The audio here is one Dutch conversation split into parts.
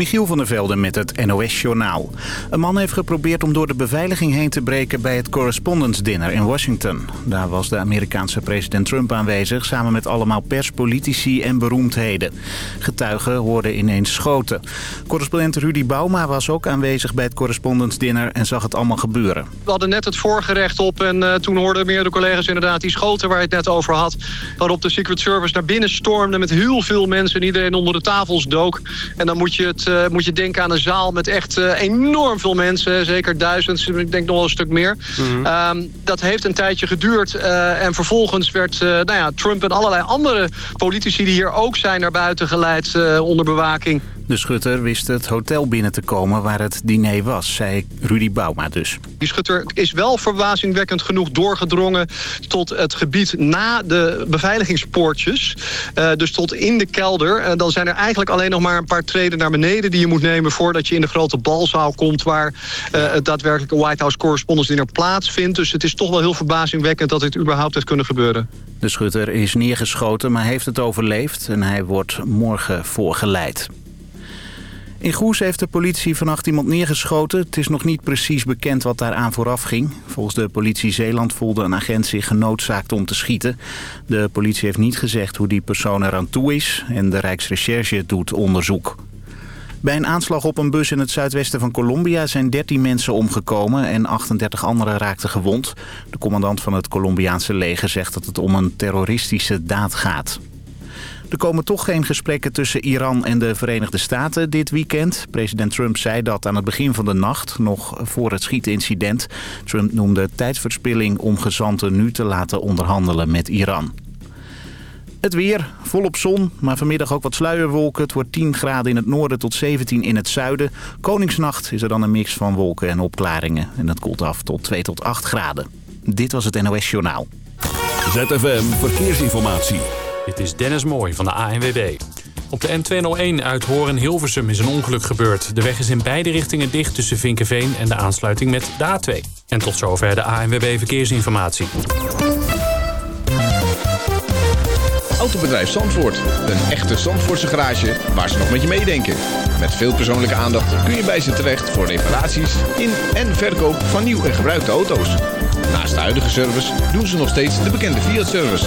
Michiel van der Velde met het NOS-journaal. Een man heeft geprobeerd om door de beveiliging heen te breken bij het Correspondence Dinner in Washington. Daar was de Amerikaanse president Trump aanwezig... samen met allemaal pers, politici en beroemdheden. Getuigen hoorden ineens schoten. Correspondent Rudy Bauma was ook aanwezig bij het Correspondence Dinner... en zag het allemaal gebeuren. We hadden net het voorgerecht op en uh, toen hoorden meerdere collega's inderdaad die schoten waar je het net over had. Waarop de Secret Service naar binnen stormde met heel veel mensen en iedereen onder de tafels dook. En dan moet je, het, uh, moet je denken aan een zaal met echt uh, enorm veel mensen. Zeker duizend, ik denk nog wel een stuk meer. Mm -hmm. um, dat heeft een tijdje geduurd. Uh, en vervolgens werd nou ja, Trump en allerlei andere politici die hier ook zijn naar buiten geleid onder bewaking. De schutter wist het hotel binnen te komen waar het diner was, zei Rudy Bauma dus. Die schutter is wel verbazingwekkend genoeg doorgedrongen tot het gebied na de beveiligingspoortjes. Uh, dus tot in de kelder. Uh, dan zijn er eigenlijk alleen nog maar een paar treden naar beneden die je moet nemen voordat je in de grote balzaal komt waar uh, het daadwerkelijke White House Correspondence Dinner plaatsvindt. Dus het is toch wel heel verbazingwekkend dat dit überhaupt heeft kunnen gebeuren. De schutter is neergeschoten, maar heeft het overleefd en hij wordt morgen voorgeleid. In Goes heeft de politie vannacht iemand neergeschoten. Het is nog niet precies bekend wat daaraan vooraf ging. Volgens de politie Zeeland voelde een agent zich genoodzaakt om te schieten. De politie heeft niet gezegd hoe die persoon eraan toe is... en de Rijksrecherche doet onderzoek. Bij een aanslag op een bus in het zuidwesten van Colombia zijn 13 mensen omgekomen en 38 anderen raakten gewond. De commandant van het Colombiaanse leger zegt dat het om een terroristische daad gaat. Er komen toch geen gesprekken tussen Iran en de Verenigde Staten dit weekend. President Trump zei dat aan het begin van de nacht, nog voor het schietincident. Trump noemde tijdsverspilling om gezanten nu te laten onderhandelen met Iran. Het weer, volop zon, maar vanmiddag ook wat sluierwolken. Het wordt 10 graden in het noorden tot 17 in het zuiden. Koningsnacht is er dan een mix van wolken en opklaringen. En dat koelt af tot 2 tot 8 graden. Dit was het NOS Journaal. ZFM Verkeersinformatie. Dit is Dennis Mooij van de ANWB. Op de N201 uit Horen-Hilversum is een ongeluk gebeurd. De weg is in beide richtingen dicht tussen Vinkenveen en de aansluiting met de A2. En tot zover de ANWB Verkeersinformatie. Autobedrijf Zandvoort. Een echte Zandvoortse garage waar ze nog met je meedenken. Met veel persoonlijke aandacht kun je bij ze terecht voor reparaties in en verkoop van nieuw en gebruikte auto's. Naast de huidige service doen ze nog steeds de bekende Fiat-service.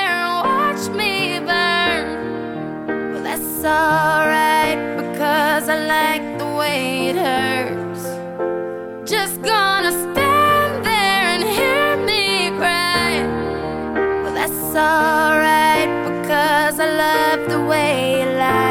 That's alright because I like the way it hurts. Just gonna stand there and hear me cry. Well, that's alright because I love the way you lie.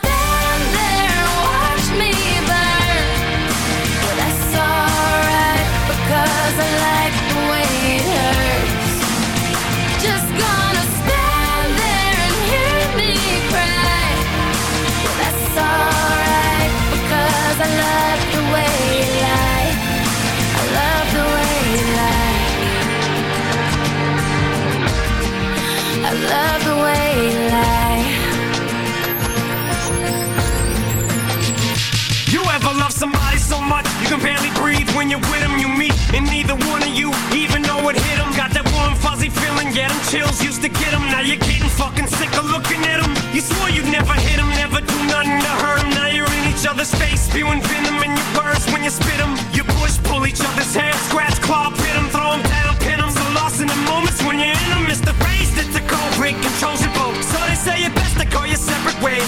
you're with him, you meet, and neither one of you even know it hit him. Got that warm, fuzzy feeling, get him chills, used to get him. Now you're getting fucking sick of looking at him. You swore you'd never hit him, never do nothing to hurt him. Now you're in each other's face, spewing venom in your words when you spit him. You push, pull each other's hair, scratch, claw, pit him, throw him down, pin him. So lost in the moments when you're in him, it's the phrase that's the cold, break, controls your boat. So they say it best to call you separate ways.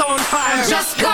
on fire. Just go.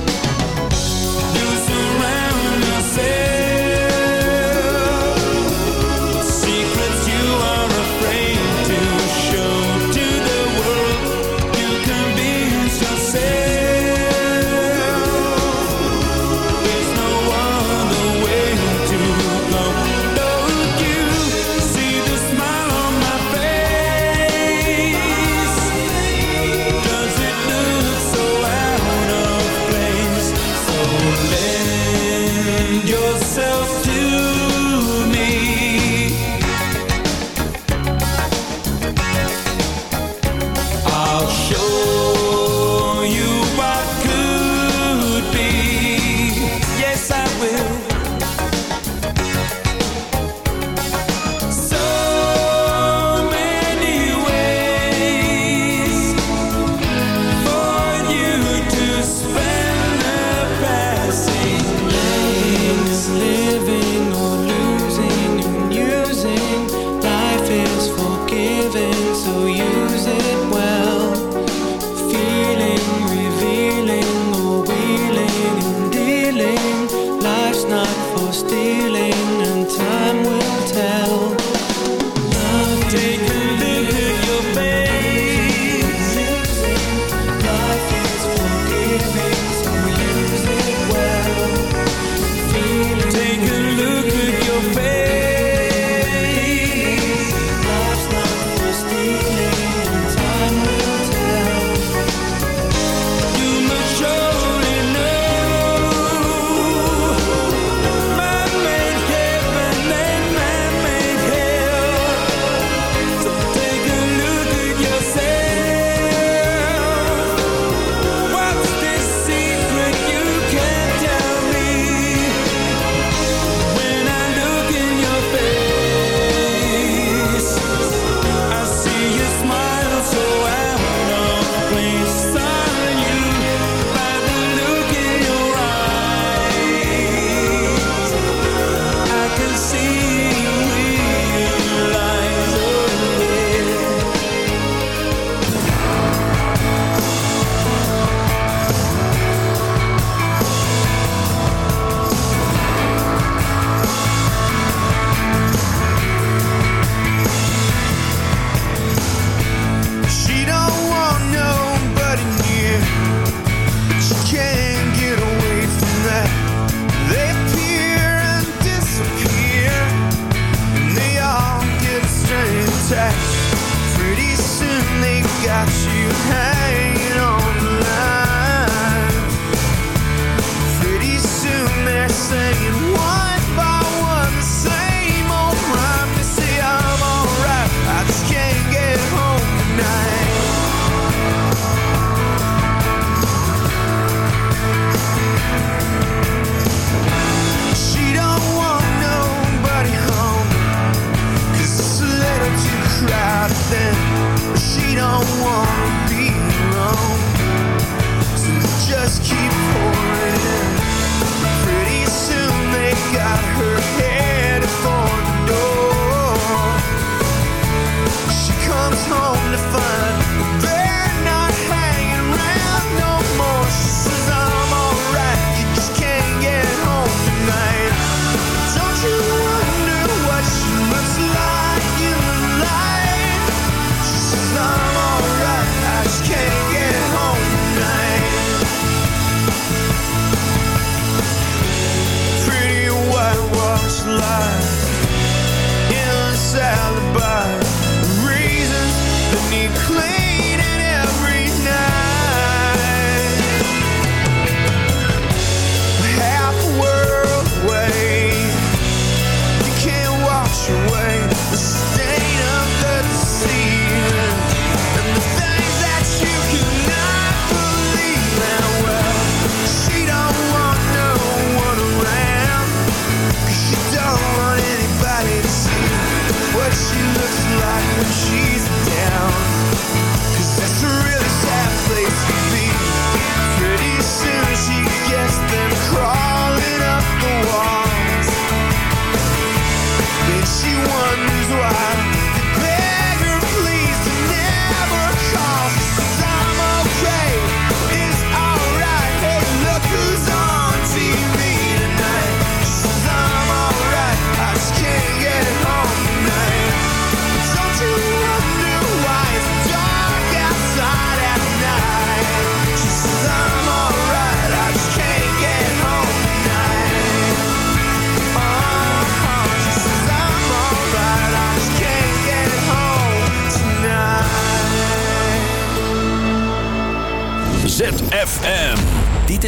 comes home.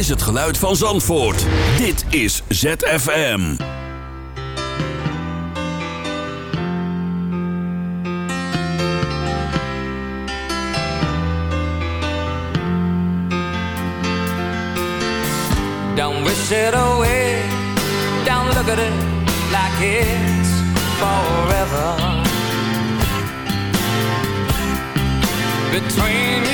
is het geluid van Zandvoort. Dit is ZFM. Don't wish it away. Don't look at it like it's forever. Between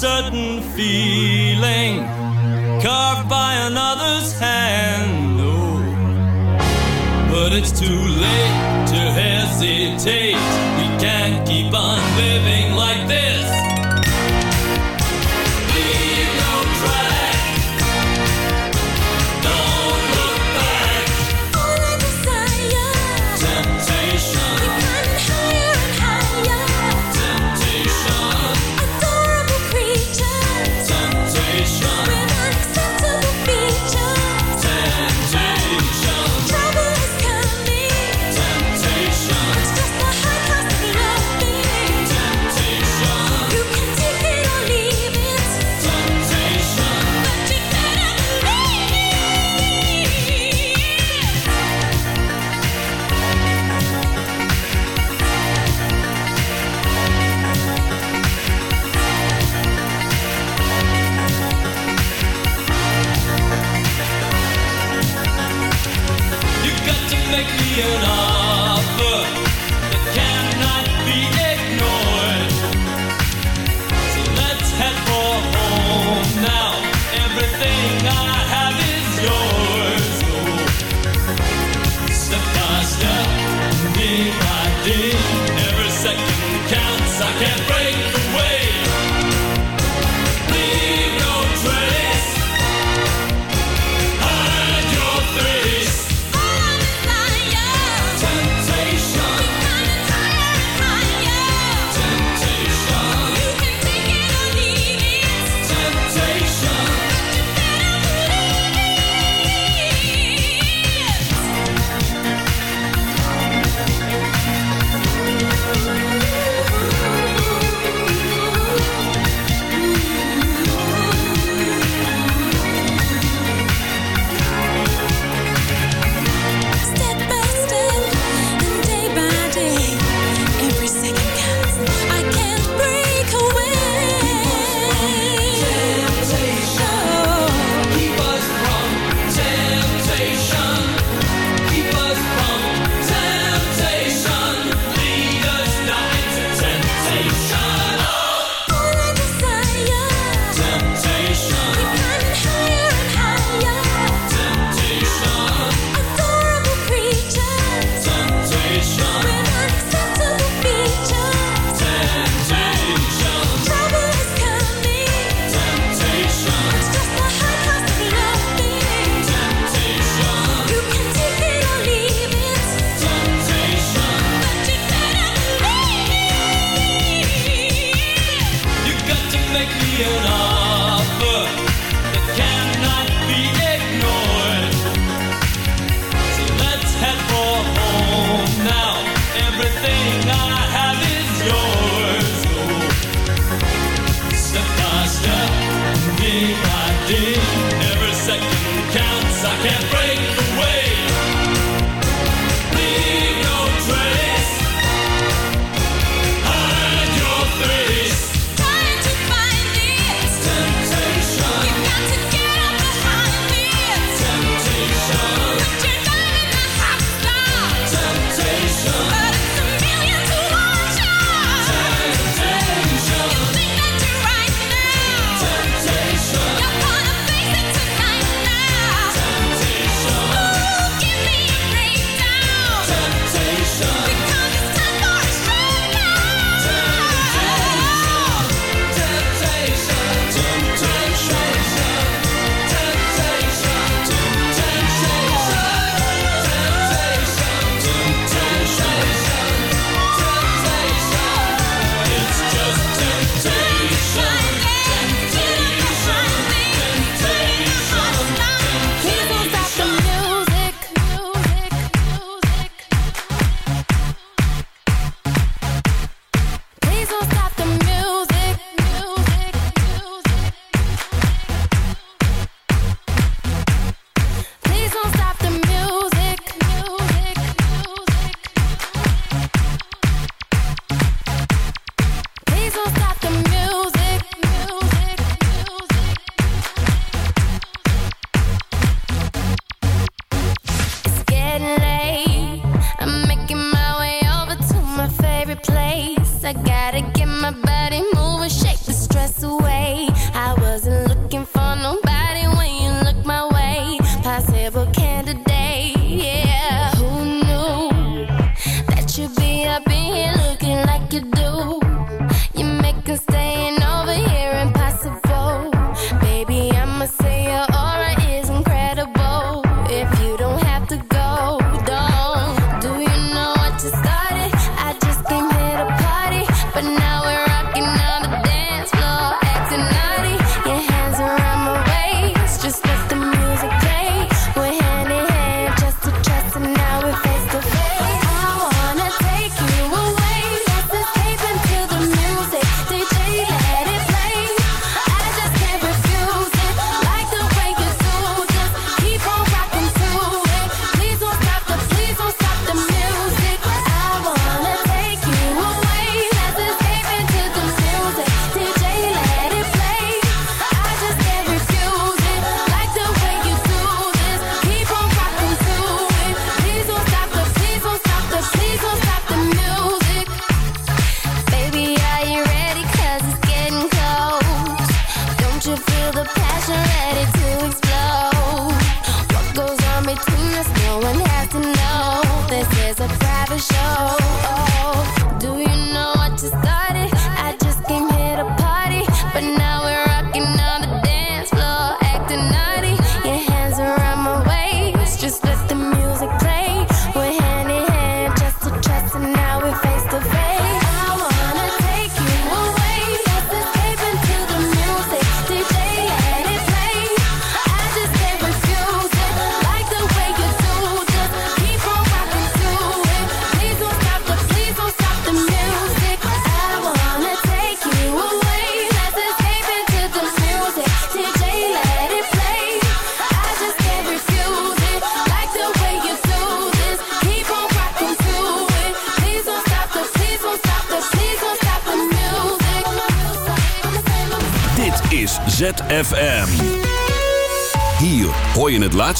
certain feeling carved by another's hand. Oh. But it's too late to hesitate. We can't keep on living like this.